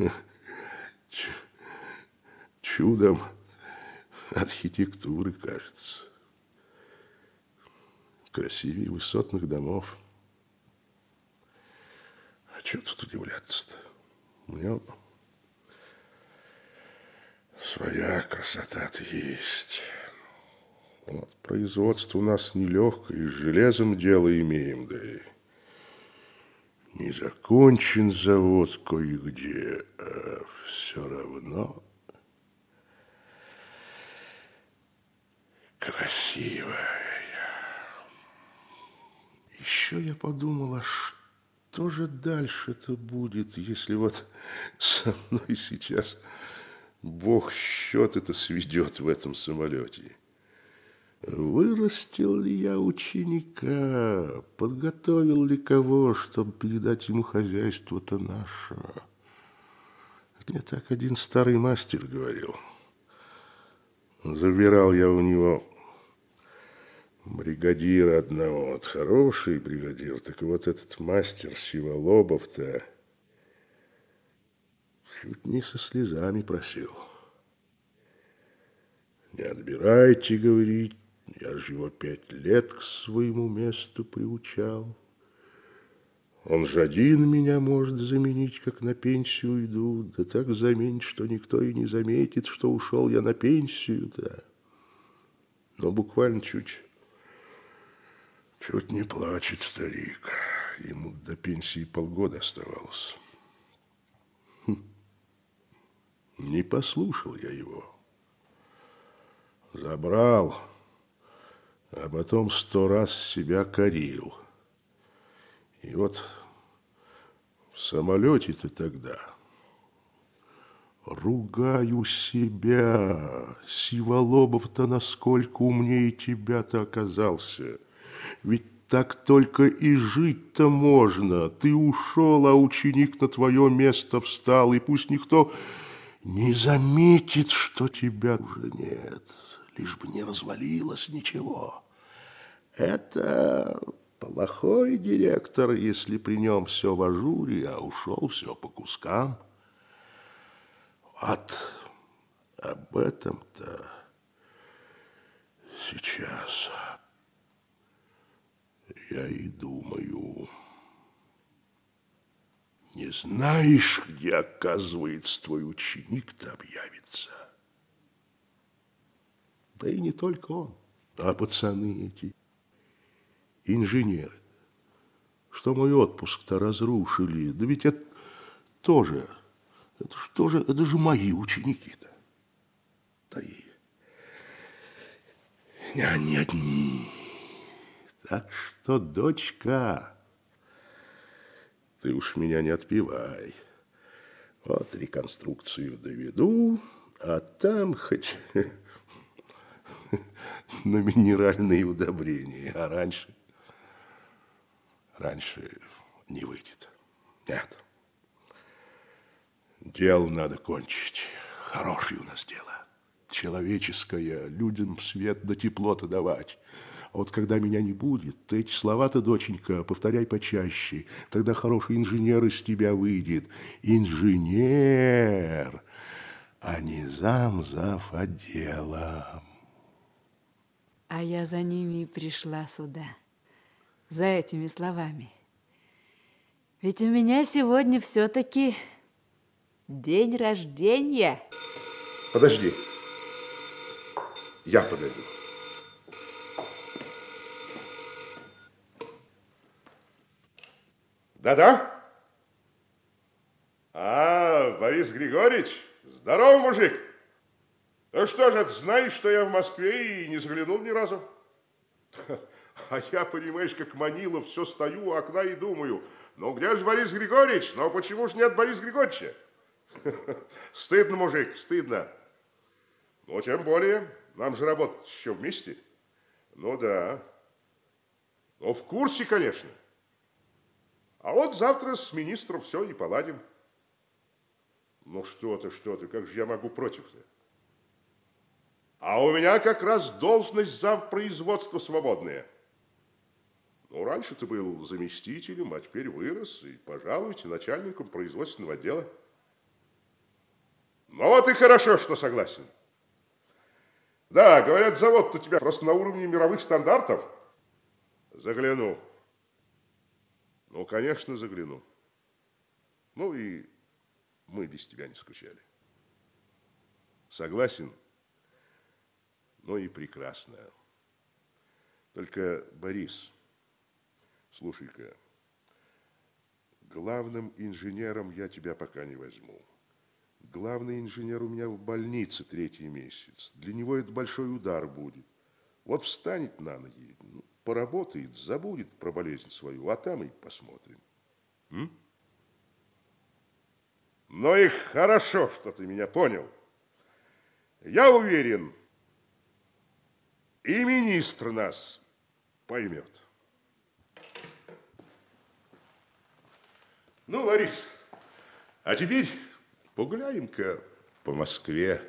чудом архитектуры, кажется. Красивее высотных домов. А что тут удивляться-то? У меня своя красота-то есть. Вот, производство у нас нелегкое, с железом дело имеем, да и не закончен завод кое-где, а все равно красивая. Еще я подумала, что же дальше-то будет, если вот со мной сейчас Бог счет это сведет в этом самолете. Вырастил ли я ученика, подготовил ли кого, чтобы передать ему хозяйство-то наше? Мне так один старый мастер говорил. Забирал я у него бригадира одного, вот хороший бригадир, так вот этот мастер Сиволобов-то чуть не со слезами просил. Не отбирайте, говорит, я же его пять лет к своему месту приучал. Он же один меня может заменить, как на пенсию иду, да так заменить, что никто и не заметит, что ушел я на пенсию-то. Но буквально чуть, чуть не плачет старик. Ему до пенсии полгода оставалось. Хм. Не послушал я его. Забрал а потом сто раз себя корил. И вот в самолете-то тогда ругаю себя. Сиволобов-то насколько умнее тебя-то оказался. Ведь так только и жить-то можно. Ты ушел, а ученик на твое место встал, и пусть никто не заметит, что тебя уже нет лишь бы не развалилось ничего. Это плохой директор, если при нем все в ажуре, а ушел все по кускам. Вот об этом-то сейчас я и думаю. Не знаешь, где, оказывается, твой ученик-то объявится? Да и не только он, а пацаны эти, инженеры. Что мой отпуск-то разрушили. Да ведь это тоже, это что же, это же мои ученики-то. Да и они одни. Так что, дочка, ты уж меня не отпевай. Вот реконструкцию доведу, а там хоть на минеральные удобрения, а раньше, раньше не выйдет. Нет. Дело надо кончить. Хорошее у нас дело. Человеческое, людям свет да тепло-то давать. А вот когда меня не будет, ты эти слова-то, доченька, повторяй почаще. Тогда хороший инженер из тебя выйдет. Инженер, а не зам зав отделом. А я за ними и пришла сюда, за этими словами. Ведь у меня сегодня все-таки день рождения. Подожди. Я подойду. Да-да? А, Борис Григорьевич, здорово, мужик. Ну что же, ты знаешь, что я в Москве и не заглянул ни разу? А я, понимаешь, как Манилов, все стою у окна и думаю, ну где же Борис Григорьевич? Ну почему же нет Бориса Григорьевича? Стыдно, мужик, стыдно. Ну, тем более, нам же работать еще вместе. Ну да. Ну, в курсе, конечно. А вот завтра с министром все и поладим. Ну что ты, что ты, как же я могу против-то? А у меня как раз должность зав производства свободная. Ну, раньше ты был заместителем, а теперь вырос, и, пожалуйте, начальником производственного отдела. Ну вот и хорошо, что согласен. Да, говорят, завод у тебя просто на уровне мировых стандартов. Загляну. Ну, конечно, загляну. Ну и мы без тебя не скучали. Согласен? Ну и прекрасно. Только, Борис, слушай-ка, главным инженером я тебя пока не возьму. Главный инженер у меня в больнице третий месяц. Для него это большой удар будет. Вот встанет на ноги, ну, поработает, забудет про болезнь свою, а там и посмотрим. М? Ну и хорошо, что ты меня понял. Я уверен, и министр нас поймет. Ну, Ларис, а теперь погуляем-ка по Москве.